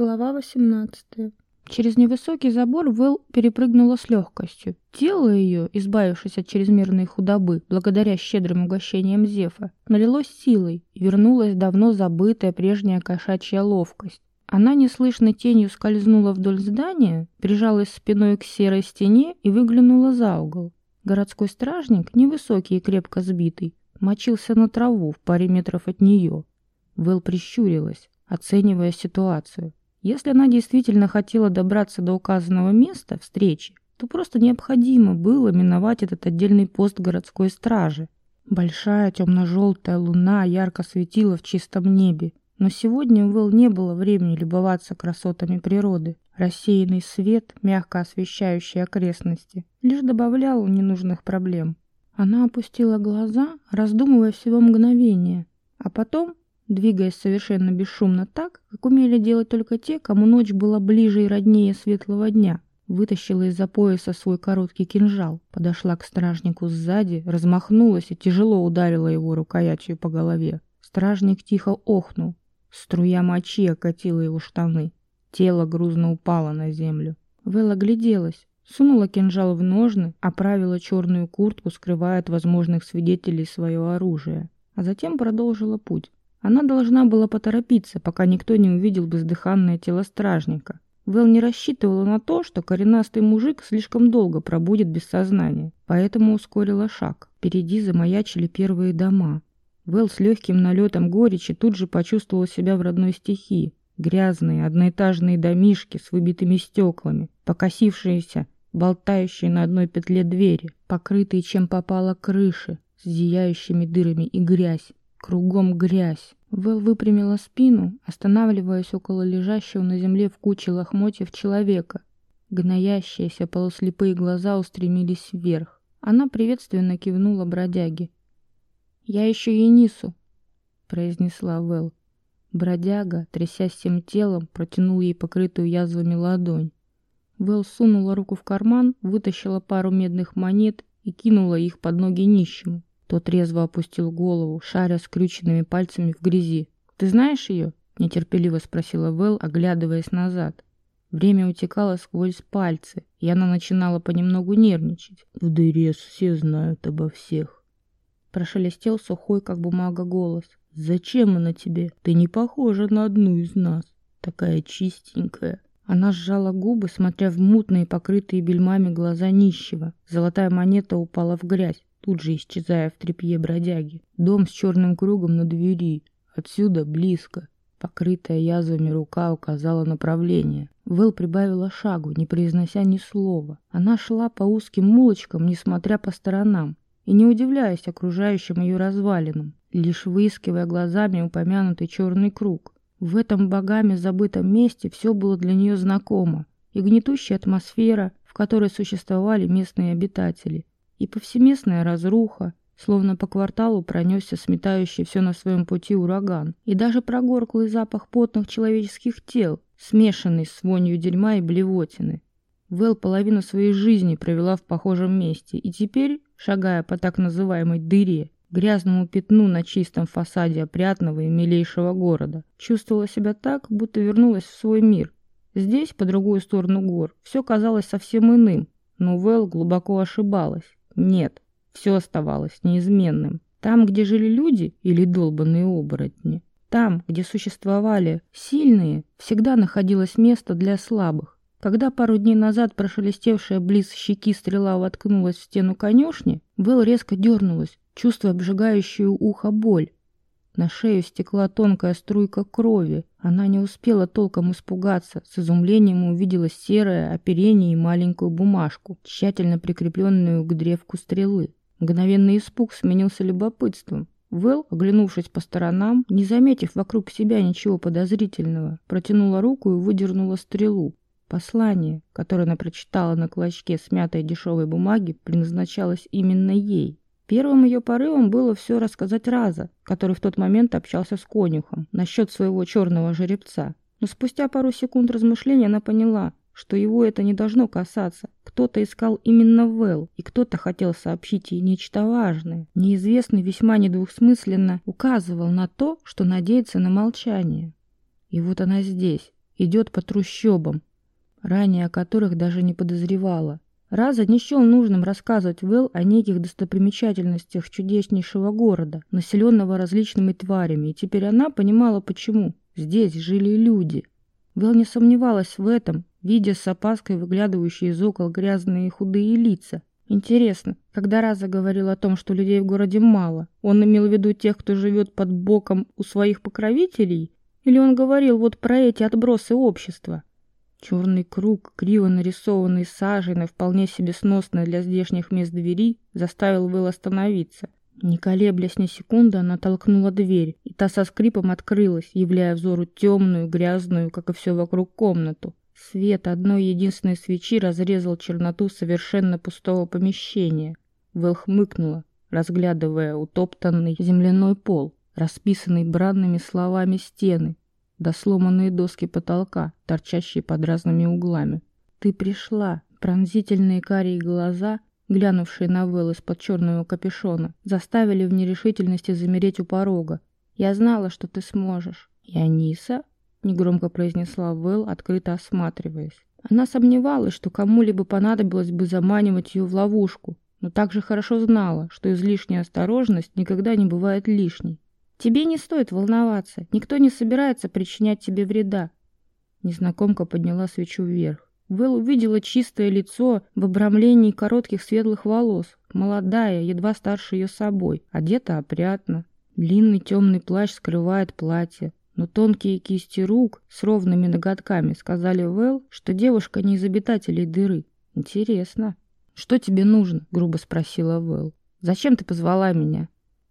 Глава 18. Через невысокий забор Вэл перепрыгнула с легкостью. Тело ее, избавившись от чрезмерной худобы, благодаря щедрым угощениям Зефа, налилось силой и вернулась давно забытая прежняя кошачья ловкость. Она неслышной тенью скользнула вдоль здания, прижалась спиной к серой стене и выглянула за угол. Городской стражник, невысокий и крепко сбитый, мочился на траву в паре метров от нее. Вэл прищурилась, оценивая ситуацию. Если она действительно хотела добраться до указанного места встречи, то просто необходимо было миновать этот отдельный пост городской стражи. Большая темно-желтая луна ярко светила в чистом небе, но сегодня у Вэл не было времени любоваться красотами природы. Рассеянный свет, мягко освещающий окрестности, лишь добавлял ненужных проблем. Она опустила глаза, раздумывая всего мгновение, а потом двигаясь совершенно бесшумно так, как умели делать только те, кому ночь была ближе и роднее светлого дня. Вытащила из-за пояса свой короткий кинжал, подошла к стражнику сзади, размахнулась и тяжело ударила его рукоятью по голове. Стражник тихо охнул. Струя мочи окатила его штаны. Тело грузно упало на землю. Вэлла гляделась, сунула кинжал в ножны, оправила черную куртку, скрывая от возможных свидетелей свое оружие, а затем продолжила путь. Она должна была поторопиться, пока никто не увидел бездыханное тело стражника. Вэл не рассчитывала на то, что коренастый мужик слишком долго пробудет без сознания, поэтому ускорила шаг. Впереди замаячили первые дома. Вэл с легким налетом горечи тут же почувствовала себя в родной стихии. Грязные одноэтажные домишки с выбитыми стеклами, покосившиеся, болтающие на одной петле двери, покрытые чем попало крыши, с зияющими дырами и грязь. Кругом грязь. Вэл выпрямила спину, останавливаясь около лежащего на земле в куче лохмотьев человека. Гноящиеся полуслепые глаза устремились вверх. Она приветственно кивнула бродяге. «Я ищу Енису», — произнесла Вэл. Бродяга, трясясь всем телом, протянул ей покрытую язвами ладонь. Вэл сунула руку в карман, вытащила пару медных монет и кинула их под ноги нищему. Тот резво опустил голову, шаря скрюченными пальцами в грязи. «Ты знаешь ее?» — нетерпеливо спросила Вэл, оглядываясь назад. Время утекало сквозь пальцы, и она начинала понемногу нервничать. «В дыре все знают обо всех». Прошелестел сухой, как бумага, голос. «Зачем она тебе? Ты не похожа на одну из нас. Такая чистенькая». Она сжала губы, смотря в мутные, покрытые бельмами глаза нищего. Золотая монета упала в грязь тут же исчезая в тряпье бродяги. Дом с черным кругом на двери. Отсюда близко. Покрытая язвами рука указала направление. Вэл прибавила шагу, не произнося ни слова. Она шла по узким улочкам, несмотря по сторонам, и не удивляясь окружающим ее развалинам, лишь выискивая глазами упомянутый черный круг. В этом богами забытом месте все было для нее знакомо, и гнетущая атмосфера, в которой существовали местные обитатели, и повсеместная разруха, словно по кварталу пронесся сметающий все на своем пути ураган, и даже прогорклый запах потных человеческих тел, смешанный с вонью дерьма и блевотины. Вэл половину своей жизни провела в похожем месте, и теперь, шагая по так называемой «дыре», грязному пятну на чистом фасаде опрятного и милейшего города, чувствовала себя так, будто вернулась в свой мир. Здесь, по другую сторону гор, все казалось совсем иным, но Вэл глубоко ошибалась. Нет, все оставалось неизменным. Там, где жили люди или долбанные оборотни, там, где существовали сильные, всегда находилось место для слабых. Когда пару дней назад прошелестевшая близ щеки стрела воткнулась в стену конюшни, Вэл резко дернулась, чувствуя обжигающую ухо боль. На шею стекла тонкая струйка крови. Она не успела толком испугаться. С изумлением увидела серое оперение и маленькую бумажку, тщательно прикрепленную к древку стрелы. Мгновенный испуг сменился любопытством. Вэл, оглянувшись по сторонам, не заметив вокруг себя ничего подозрительного, протянула руку и выдернула стрелу. Послание, которое она прочитала на клочке смятой дешевой бумаги, предназначалось именно ей. Первым ее порывом было все рассказать Раза, который в тот момент общался с конюхом насчет своего черного жеребца. Но спустя пару секунд размышления она поняла, что его это не должно касаться. Кто-то искал именно Вэл, и кто-то хотел сообщить ей нечто важное. Неизвестный весьма недвусмысленно указывал на то, что надеется на молчание. И вот она здесь, идет по трущобам, ранее о которых даже не подозревала. Раза не счел нужным рассказывать Вэл о неких достопримечательностях чудеснейшего города, населенного различными тварями, и теперь она понимала, почему. Здесь жили люди. Вэл не сомневалась в этом, видя с опаской выглядывающие из окол грязные худые лица. Интересно, когда Раза говорил о том, что людей в городе мало, он имел в виду тех, кто живет под боком у своих покровителей? Или он говорил вот про эти отбросы общества? Черный круг, криво нарисованный сажей на вполне себе сносной для здешних мест двери, заставил Will остановиться. Не колеблясь ни секунды, она толкнула дверь, и та со скрипом открылась, являя взору темную, грязную, как и все вокруг, комнату. Свет одной единственной свечи разрезал черноту совершенно пустого помещения. Вэл хмыкнула, разглядывая утоптанный земляной пол, расписанный бранными словами стены, до сломанные доски потолка, торчащие под разными углами. «Ты пришла!» Пронзительные карие глаза, глянувшие на Вэл из-под черного капюшона, заставили в нерешительности замереть у порога. «Я знала, что ты сможешь». «Яниса?» — негромко произнесла Вэл, открыто осматриваясь. Она сомневалась, что кому-либо понадобилось бы заманивать ее в ловушку, но также хорошо знала, что излишняя осторожность никогда не бывает лишней. Тебе не стоит волноваться, никто не собирается причинять тебе вреда. Незнакомка подняла свечу вверх. Вэл увидела чистое лицо в обрамлении коротких светлых волос, молодая, едва старше ее собой, одета опрятно. Длинный темный плащ скрывает платье, но тонкие кисти рук с ровными ноготками сказали Вэл, что девушка не из обитателей дыры. Интересно. «Что тебе нужно?» — грубо спросила Вэл. «Зачем ты позвала меня?»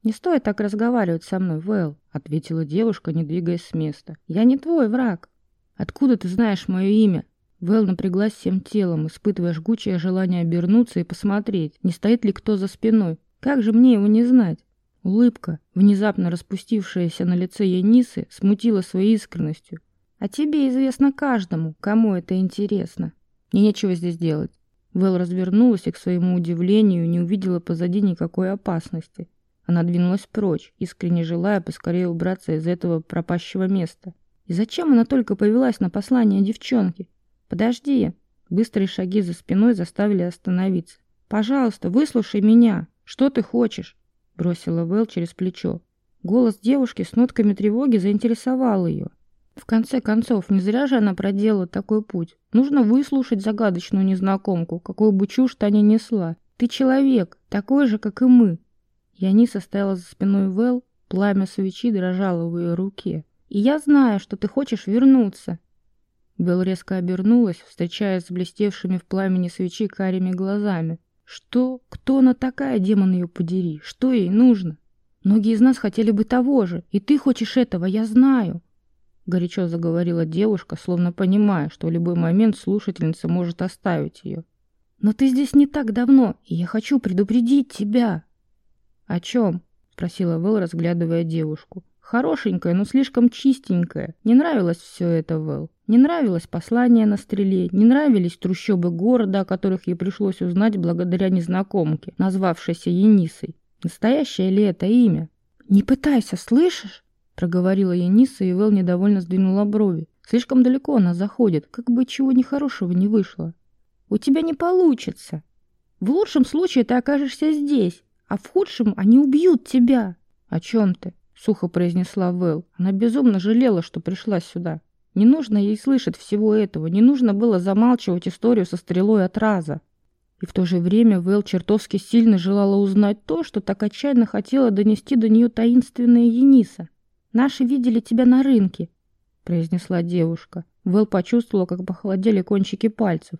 «Не стоит так разговаривать со мной, Вэл», — ответила девушка, не двигаясь с места. «Я не твой враг». «Откуда ты знаешь мое имя?» Вэл напряглась всем телом, испытывая жгучее желание обернуться и посмотреть, не стоит ли кто за спиной. Как же мне его не знать? Улыбка, внезапно распустившаяся на лице Янисы, смутила своей искренностью. «А тебе известно каждому, кому это интересно. Мне нечего здесь делать». Вэл развернулась и, к своему удивлению, не увидела позади никакой опасности. Она двинулась прочь, искренне желая поскорее убраться из этого пропащего места. И зачем она только повелась на послание девчонки? Подожди. Быстрые шаги за спиной заставили остановиться. «Пожалуйста, выслушай меня. Что ты хочешь?» Бросила Вэл через плечо. Голос девушки с нотками тревоги заинтересовал ее. В конце концов, не зря же она проделала такой путь. Нужно выслушать загадочную незнакомку, какую бы чушь та ни несла. Ты человек, такой же, как и мы. Яниса стояла за спиной Вэл, пламя свечи дрожало в ее руке. «И я знаю, что ты хочешь вернуться!» Вэл резко обернулась, встречаясь с блестевшими в пламени свечи карими глазами. «Что? Кто она такая, демон ее подери? Что ей нужно? Многие из нас хотели бы того же, и ты хочешь этого, я знаю!» Горячо заговорила девушка, словно понимая, что в любой момент слушательница может оставить ее. «Но ты здесь не так давно, и я хочу предупредить тебя!» «О чем?» — спросила Вэл, разглядывая девушку. «Хорошенькая, но слишком чистенькая. Не нравилось все это, Вэл. Не нравилось послание на стреле, не нравились трущобы города, о которых ей пришлось узнать благодаря незнакомке, назвавшейся Енисой. Настоящее ли это имя?» «Не пытайся, слышишь?» — проговорила Ениса, и Вэл недовольно сдвинула брови. «Слишком далеко она заходит, как бы чего нехорошего не вышло. У тебя не получится. В лучшем случае ты окажешься здесь, а в худшем они убьют тебя. О чем ты? Сухо произнесла Вэл. Она безумно жалела, что пришла сюда. Не нужно ей слышать всего этого, не нужно было замалчивать историю со стрелой от раза. И в то же время Вэл чертовски сильно желала узнать то, что так отчаянно хотела донести до нее таинственная Ениса. «Наши видели тебя на рынке», — произнесла девушка. Вэл почувствовала, как похолодели кончики пальцев.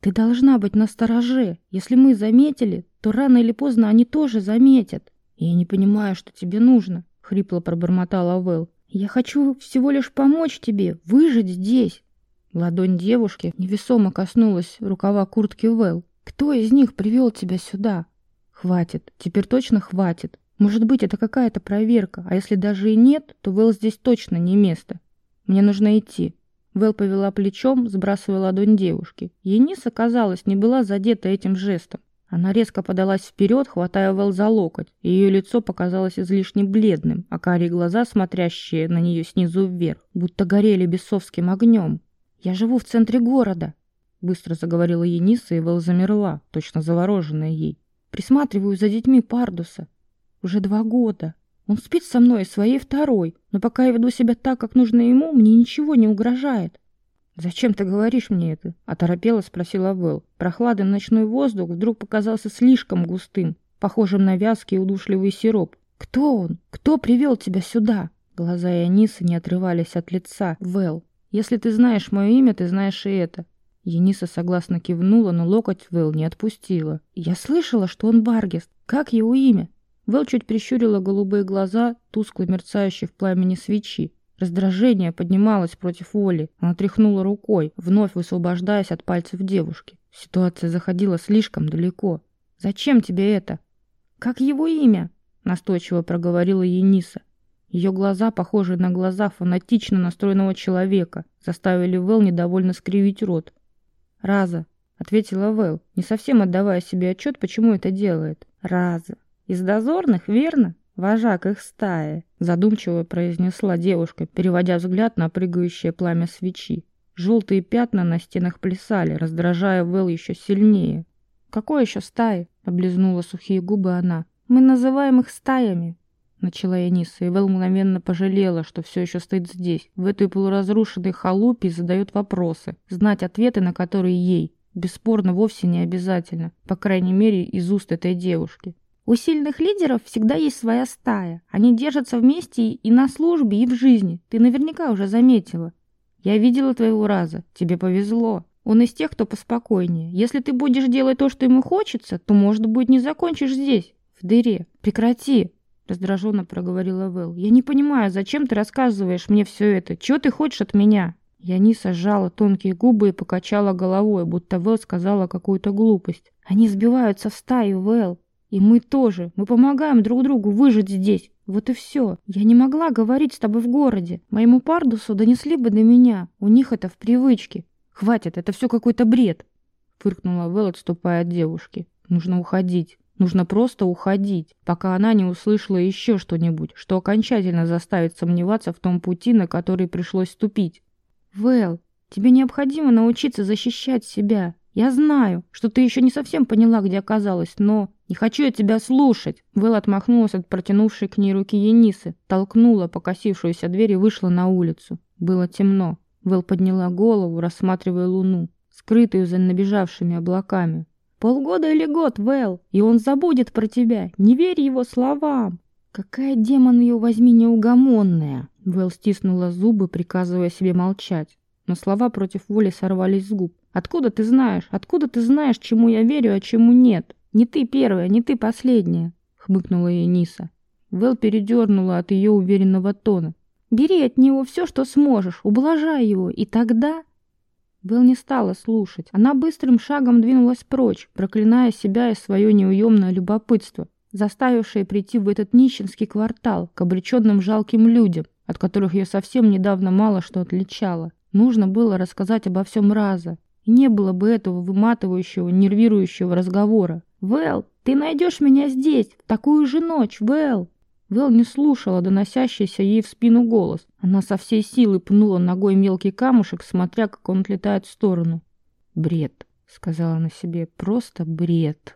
Ты должна быть настороже. Если мы заметили, то рано или поздно они тоже заметят. Я не понимаю, что тебе нужно, хрипло пробормотала Вэл. Я хочу всего лишь помочь тебе выжить здесь. Ладонь девушки невесомо коснулась рукава куртки Вэл. Кто из них привел тебя сюда? Хватит, теперь точно хватит. Может быть, это какая-то проверка, а если даже и нет, то Вэл здесь точно не место. Мне нужно идти. Вэл повела плечом, сбрасывая ладонь девушки. Ениса, казалось, не была задета этим жестом. Она резко подалась вперед, хватая Вэл за локоть, и ее лицо показалось излишне бледным, а карие глаза, смотрящие на нее снизу вверх, будто горели бесовским огнем. Я живу в центре города. Быстро заговорила Ениса, и Вэл замерла, точно завороженная ей. Присматриваю за детьми Пардуса. Уже два года. Он спит со мной и своей второй, но пока я веду себя так, как нужно ему, мне ничего не угрожает. «Зачем ты говоришь мне это?» – оторопела спросила Вэл. Прохладный ночной воздух вдруг показался слишком густым, похожим на вязкий удушливый сироп. «Кто он? Кто привел тебя сюда?» Глаза Ионисы не отрывались от лица. «Вэл, если ты знаешь мое имя, ты знаешь и это». Ениса согласно кивнула, но локоть Вэл не отпустила. «Я слышала, что он Баргест. Как его имя?» Вэл чуть прищурила голубые глаза, тускло мерцающие в пламени свечи. Раздражение поднималось против воли. Она тряхнула рукой, вновь высвобождаясь от пальцев девушки. Ситуация заходила слишком далеко. «Зачем тебе это?» «Как его имя?» – настойчиво проговорила Ениса. Ее глаза, похожие на глаза фанатично настроенного человека, заставили Вэл недовольно скривить рот. «Раза», — ответила Вэл, не совсем отдавая себе отчет, почему это делает. «Раза. Из дозорных, верно? Вожак их стаи», — задумчиво произнесла девушка, переводя взгляд на прыгающее пламя свечи. Желтые пятна на стенах плясали, раздражая Вэл еще сильнее. «Какой еще стаи?» — облизнула сухие губы она. «Мы называем их стаями», — начала Яниса, и Вэл мгновенно пожалела, что все еще стоит здесь, в этой полуразрушенной халупе и задает вопросы, знать ответы на которые ей, бесспорно, вовсе не обязательно, по крайней мере, из уст этой девушки. У сильных лидеров всегда есть своя стая. Они держатся вместе и на службе, и в жизни. Ты наверняка уже заметила. Я видела твоего раза. Тебе повезло. Он из тех, кто поспокойнее. Если ты будешь делать то, что ему хочется, то, может быть, не закончишь здесь, в дыре. Прекрати, раздраженно проговорила Вэл. Я не понимаю, зачем ты рассказываешь мне все это? Чего ты хочешь от меня? Я не сжала тонкие губы и покачала головой, будто Вэл сказала какую-то глупость. Они сбиваются в стаю, Вэл. И мы тоже. Мы помогаем друг другу выжить здесь. Вот и все. Я не могла говорить с тобой в городе. Моему пардусу донесли бы до меня. У них это в привычке. Хватит, это все какой-то бред. Фыркнула Вэл, отступая от девушки. Нужно уходить. Нужно просто уходить, пока она не услышала еще что-нибудь, что окончательно заставит сомневаться в том пути, на который пришлось ступить. «Вэл, тебе необходимо научиться защищать себя. Я знаю, что ты еще не совсем поняла, где оказалась, но не хочу я тебя слушать!» Вэл отмахнулась от протянувшей к ней руки Енисы, толкнула покосившуюся дверь и вышла на улицу. Было темно. Вэл подняла голову, рассматривая луну, скрытую за набежавшими облаками. «Полгода или год, Вэл, и он забудет про тебя. Не верь его словам!» «Какая, демон ее возьми, неугомонная!» Вэл стиснула зубы, приказывая себе молчать. Но слова против воли сорвались с губ. «Откуда ты знаешь? Откуда ты знаешь, чему я верю, а чему нет?» «Не ты первая, не ты последняя», — хмыкнула ей Ниса. Вэл передернула от ее уверенного тона. «Бери от него все, что сможешь, ублажай его, и тогда...» Вэл не стала слушать. Она быстрым шагом двинулась прочь, проклиная себя и свое неуемное любопытство, заставившее прийти в этот нищенский квартал к обреченным жалким людям, от которых ее совсем недавно мало что отличало. Нужно было рассказать обо всем раза, и не было бы этого выматывающего, нервирующего разговора. «Вэл, ты найдешь меня здесь, в такую же ночь, Вэл!» Вэл не слушала доносящийся ей в спину голос. Она со всей силы пнула ногой мелкий камушек, смотря, как он отлетает в сторону. «Бред», — сказала она себе, — «просто бред».